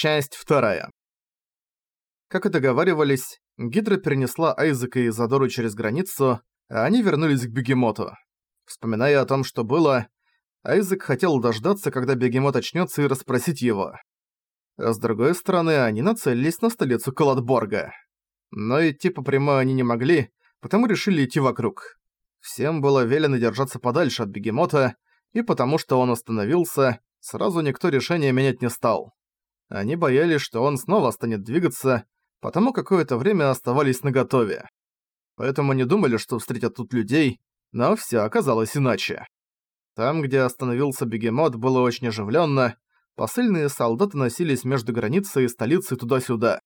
Часть вторая. Как и договаривались, Гидра перенесла Айзека и Задору через границу, а они вернулись к Бегемоту. Вспоминая о том, что было, Айзек хотел дождаться, когда Бегемот очнется, и расспросить его. А с другой стороны, они нацелились на столицу Калатборга. Но идти по прямой они не могли, потому решили идти вокруг. Всем было велено держаться подальше от Бегемота, и потому что он остановился, сразу никто решение менять не стал. Они боялись, что он снова станет двигаться, потому какое-то время оставались наготове. Поэтому не думали, что встретят тут людей, но всё оказалось иначе. Там, где остановился бегемот, было очень оживленно. Посыльные солдаты носились между границей и столицей туда-сюда.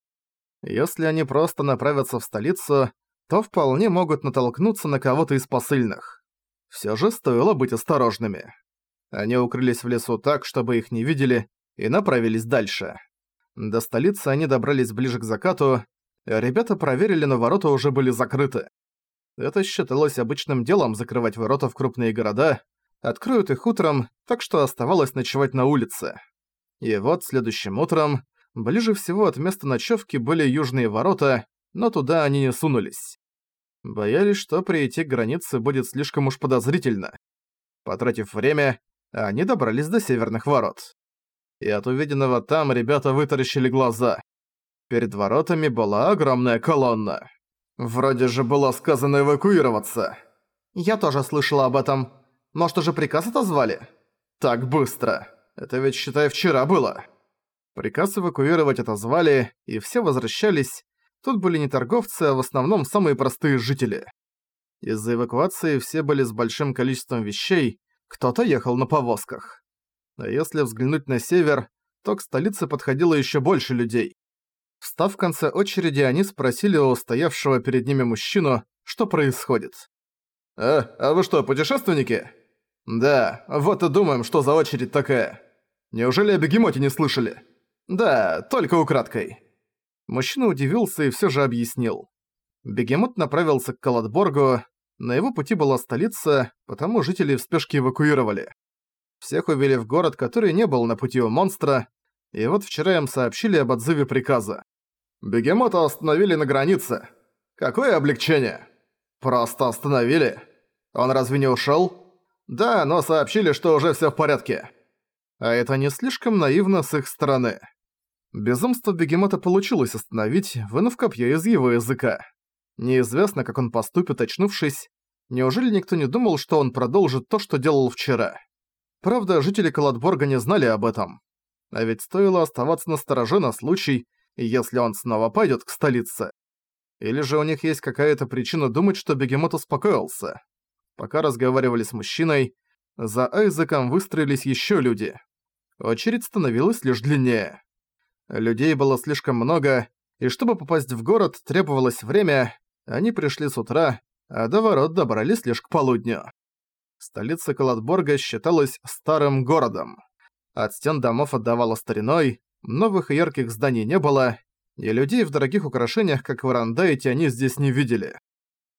Если они просто направятся в столицу, то вполне могут натолкнуться на кого-то из посыльных. Всё же стоило быть осторожными. Они укрылись в лесу так, чтобы их не видели, и направились дальше. До столицы они добрались ближе к закату, ребята проверили, но ворота уже были закрыты. Это считалось обычным делом закрывать ворота в крупные города, откроют их утром, так что оставалось ночевать на улице. И вот следующим утром, ближе всего от места ночевки были южные ворота, но туда они не сунулись. Боялись, что прийти к границе будет слишком уж подозрительно. Потратив время, они добрались до северных ворот и от увиденного там ребята вытаращили глаза. Перед воротами была огромная колонна. Вроде же было сказано эвакуироваться. Я тоже слышала об этом. Может, уже приказ отозвали? Так быстро. Это ведь, считай, вчера было. Приказ эвакуировать отозвали, и все возвращались. Тут были не торговцы, а в основном самые простые жители. Из-за эвакуации все были с большим количеством вещей, кто-то ехал на повозках. А если взглянуть на север, то к столице подходило еще больше людей. Встав в конце очереди, они спросили у стоявшего перед ними мужчину, что происходит. «А, а вы что, путешественники?» «Да, вот и думаем, что за очередь такая. Неужели о бегемоте не слышали?» «Да, только украдкой». Мужчина удивился и все же объяснил. Бегемот направился к Калатборгу, на его пути была столица, потому жители в спешке эвакуировали. Всех увели в город, который не был на пути у монстра, и вот вчера им сообщили об отзыве приказа. Бегемота остановили на границе. Какое облегчение? Просто остановили. Он разве не ушёл? Да, но сообщили, что уже всё в порядке. А это не слишком наивно с их стороны. Безумство бегемота получилось остановить, вынув копье из его языка. Неизвестно, как он поступит, очнувшись. Неужели никто не думал, что он продолжит то, что делал вчера? Правда, жители Калатборга не знали об этом. А ведь стоило оставаться на стороже на случай, если он снова пойдет к столице. Или же у них есть какая-то причина думать, что бегемот успокоился. Пока разговаривали с мужчиной, за Айзеком выстроились еще люди. Очередь становилась лишь длиннее. Людей было слишком много, и чтобы попасть в город, требовалось время, они пришли с утра, а до ворот добрались лишь к полудню. Столица Калатборга считалась старым городом. От стен домов отдавало стариной, новых и ярких зданий не было, и людей в дорогих украшениях, как в Рандайте, они здесь не видели.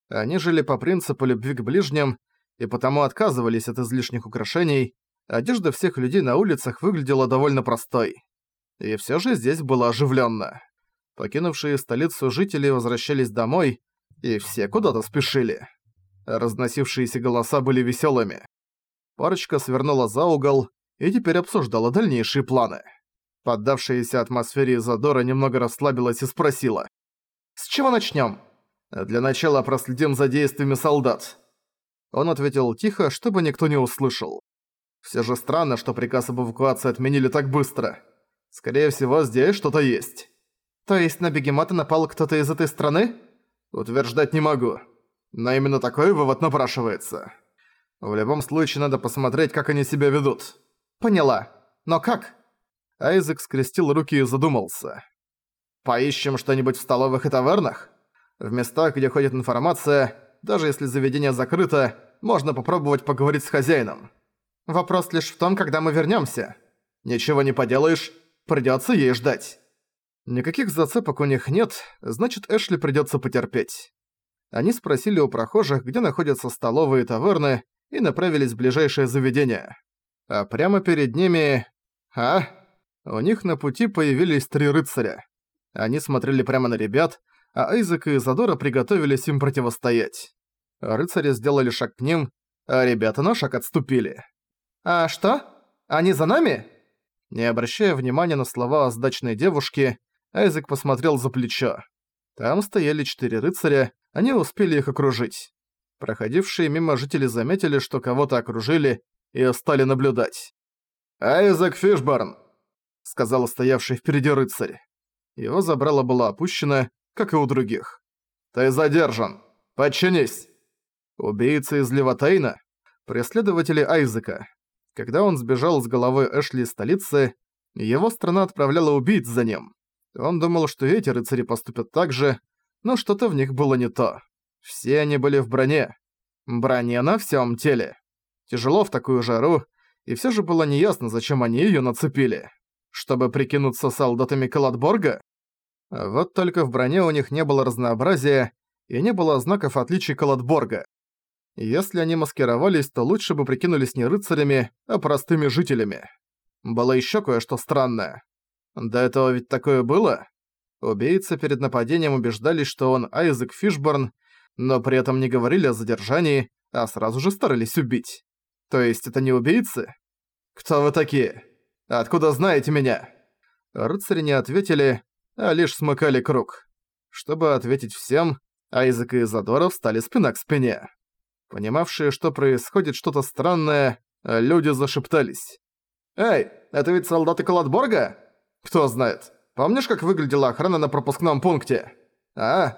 Они жили по принципу любви к ближним, и потому отказывались от излишних украшений, одежда всех людей на улицах выглядела довольно простой. И все же здесь было оживленно. Покинувшие столицу жители возвращались домой, и все куда-то спешили. Разносившиеся голоса были веселыми. Парочка свернула за угол и теперь обсуждала дальнейшие планы. Поддавшаяся атмосфере Задора немного расслабилась и спросила. «С чего начнем? «Для начала проследим за действиями солдат». Он ответил тихо, чтобы никто не услышал. Все же странно, что приказ об эвакуации отменили так быстро. Скорее всего, здесь что-то есть. То есть на бегемота напал кто-то из этой страны? Утверждать не могу. Но именно такой вывод напрашивается. В любом случае надо посмотреть, как они себя ведут. Поняла. Но как? Айзек скрестил руки и задумался. Поищем что-нибудь в столовых и тавернах? В местах, где ходит информация, даже если заведение закрыто, можно попробовать поговорить с хозяином. Вопрос лишь в том, когда мы вернёмся. Ничего не поделаешь, придётся ей ждать. Никаких зацепок у них нет, значит Эшли придётся потерпеть. Они спросили у прохожих, где находятся столовые и таверны, и направились в ближайшее заведение. А прямо перед ними... А? у них на пути появились три рыцаря. Они смотрели прямо на ребят, а Айзек и Задора приготовились им противостоять. Рыцари сделали шаг к ним, а ребята на шаг отступили. «А что? Они за нами?» Не обращая внимания на слова о сдачной девушке, Айзек посмотрел за плечо. Там стояли четыре рыцаря, они успели их окружить. Проходившие мимо жители заметили, что кого-то окружили, и стали наблюдать. «Айзек Фишборн!» — сказал стоявший впереди рыцарь. Его забрало было опущено, как и у других. «Ты задержан! Подчинись!» Убийца из Левотейна? Преследователи Айзека. Когда он сбежал с головой Эшли из столицы, его страна отправляла убийц за ним. Он думал, что эти рыцари поступят так же, но что-то в них было не то. Все они были в броне. Броне на всем теле. Тяжело в такую жару, и все же было неясно, зачем они ее нацепили. Чтобы прикинуться солдатами Калатборга? Вот только в броне у них не было разнообразия, и не было знаков отличий Калатборга. Если они маскировались, то лучше бы прикинулись не рыцарями, а простыми жителями. Было еще кое-что странное. До этого ведь такое было? Убийцы перед нападением убеждались, что он Айзек Фишборн, но при этом не говорили о задержании, а сразу же старались убить. То есть это не убийцы? Кто вы такие? Откуда знаете меня? Рыцари не ответили, а лишь смыкали круг. Чтобы ответить всем, Айзек и Изадора встали спина к спине. Понимавшие, что происходит что-то странное, люди зашептались. «Эй, это ведь солдаты Калатборга?» «Кто знает. Помнишь, как выглядела охрана на пропускном пункте?» «А?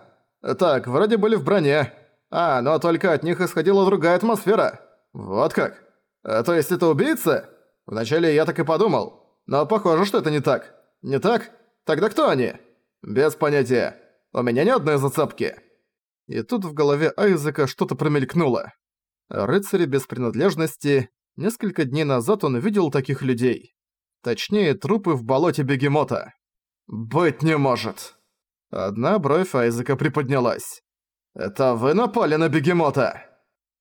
Так, вроде были в броне. А, но только от них исходила другая атмосфера. Вот как? А, то есть это убийцы?» Вначале я так и подумал. Но похоже, что это не так. Не так? Тогда кто они? Без понятия. У меня ни одной зацепки. И тут в голове Айзека что-то промелькнуло. Рыцари без принадлежности. Несколько дней назад он видел таких людей. Точнее, трупы в болоте бегемота. «Быть не может!» Одна бровь Айзека приподнялась. «Это вы напали на бегемота?»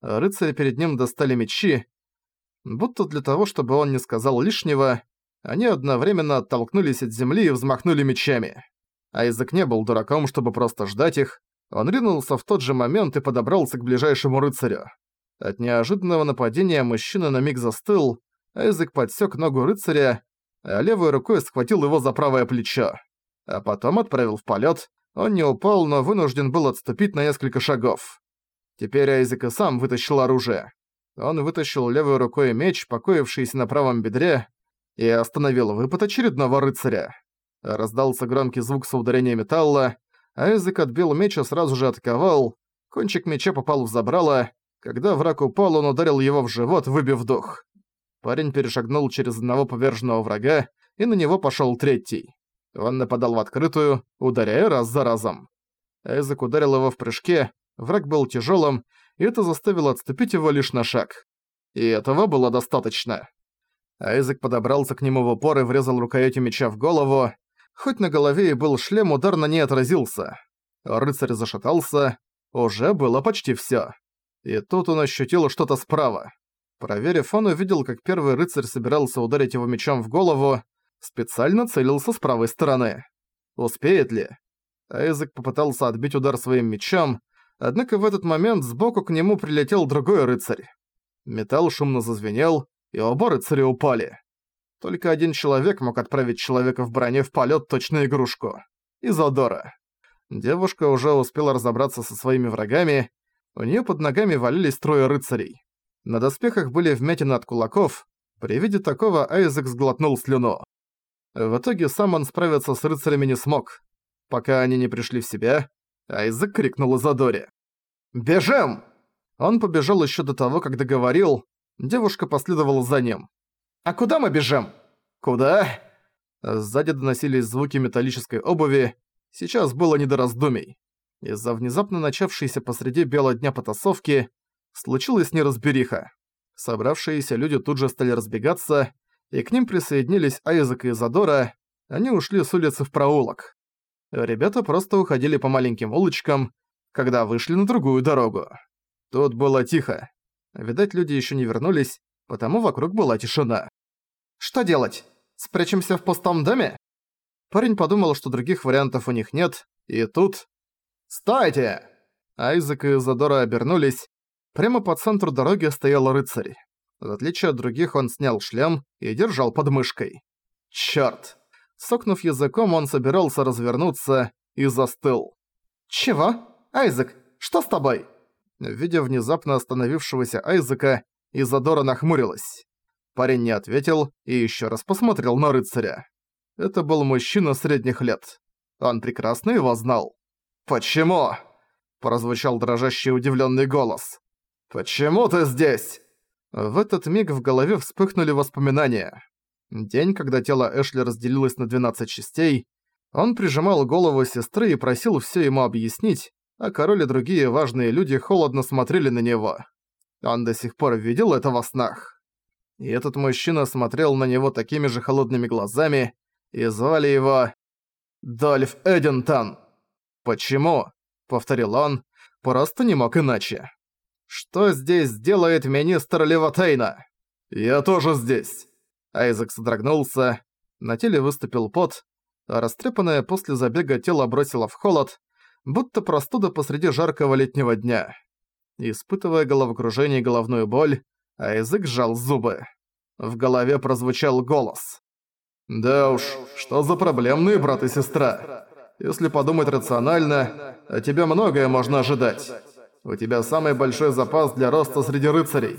Рыцари перед ним достали мечи. Будто для того, чтобы он не сказал лишнего, они одновременно оттолкнулись от земли и взмахнули мечами. Айзек не был дураком, чтобы просто ждать их, он ринулся в тот же момент и подобрался к ближайшему рыцарю. От неожиданного нападения мужчина на миг застыл, Айзек подсёк ногу рыцаря, а левой рукой схватил его за правое плечо. А потом отправил в полет. Он не упал, но вынужден был отступить на несколько шагов. Теперь Айзек и сам вытащил оружие. Он вытащил левой рукой меч, покоившийся на правом бедре, и остановил выпад очередного рыцаря. Раздался громкий звук соударения металла, Айзек отбил меч и сразу же атаковал. Кончик меча попал в забрало. Когда враг упал, он ударил его в живот, выбив дух. Парень перешагнул через одного поверженного врага, и на него пошёл третий. Он нападал в открытую, ударяя раз за разом. Айзек ударил его в прыжке, враг был тяжёлым, и это заставило отступить его лишь на шаг. И этого было достаточно. Айзек подобрался к нему в упор и врезал рукоятью меча в голову. Хоть на голове и был шлем, удар на ней отразился. Рыцарь зашатался. Уже было почти всё. И тут он ощутил что-то справа. Проверив, он увидел, как первый рыцарь собирался ударить его мечом в голову, специально целился с правой стороны. Успеет ли? Айзек попытался отбить удар своим мечом, однако в этот момент сбоку к нему прилетел другой рыцарь. Металл шумно зазвенел, и оба рыцаря упали. Только один человек мог отправить человека в броне в полет точно игрушку. Изодора. Девушка уже успела разобраться со своими врагами, у нее под ногами валились трое рыцарей. На доспехах были вмятины от кулаков, при виде такого Айзек сглотнул слюну. В итоге сам он справиться с рыцарями не смог. Пока они не пришли в себя, Айзек крикнул Изодоре. «Бежим!» Он побежал еще до того, как договорил, девушка последовала за ним. «А куда мы бежим?» «Куда?» Сзади доносились звуки металлической обуви. Сейчас было не до раздумий. Из-за внезапно начавшейся посреди бела дня потасовки случилась неразбериха. Собравшиеся люди тут же стали разбегаться, и к ним присоединились Айзек и Задора. Они ушли с улицы в проулок. Ребята просто уходили по маленьким улочкам, когда вышли на другую дорогу. Тут было тихо. Видать, люди еще не вернулись, потому вокруг была тишина. «Что делать?» Спрячемся в пустом доме?» Парень подумал, что других вариантов у них нет, и тут... «Стойте!» Айзек и Задора обернулись. Прямо по центру дороги стоял рыцарь. В отличие от других, он снял шлем и держал под мышкой. Чёрт! Сокнув языком, он собирался развернуться и застыл. «Чего? Айзек, что с тобой?» Видя внезапно остановившегося Айзека, Изадора нахмурилась. Парень не ответил и ещё раз посмотрел на рыцаря. Это был мужчина средних лет. Он прекрасно его знал. «Почему?» – прозвучал дрожащий удивлённый голос. «Почему ты здесь?» В этот миг в голове вспыхнули воспоминания. День, когда тело Эшли разделилось на 12 частей, он прижимал голову сестры и просил всё ему объяснить, а король и другие важные люди холодно смотрели на него. Он до сих пор видел это во снах. И этот мужчина смотрел на него такими же холодными глазами, и звали его... Дольф Эдинтон. «Почему?» — повторил он, просто не мог иначе. «Что здесь делает министр Левотейна?» «Я тоже здесь». Айзек содрогнулся, на теле выступил пот, а растрепанное после забега тело бросило в холод, будто простуда посреди жаркого летнего дня. Испытывая головокружение и головную боль, Айзек сжал зубы. В голове прозвучал голос. «Да уж, что за проблемные брат и сестра? Если подумать рационально, от тебя многое можно ожидать. У тебя самый большой запас для роста среди рыцарей.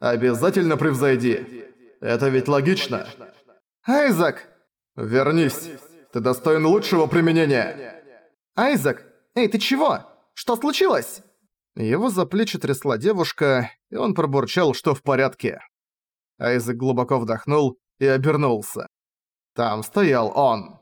Обязательно превзойди. Это ведь логично». «Айзек!» «Вернись. Ты достоин лучшего применения». «Айзек, эй, ты чего? Что случилось?» Его за плечи трясла девушка, и он пробурчал, что в порядке. Айзек глубоко вдохнул и обернулся. Там стоял он.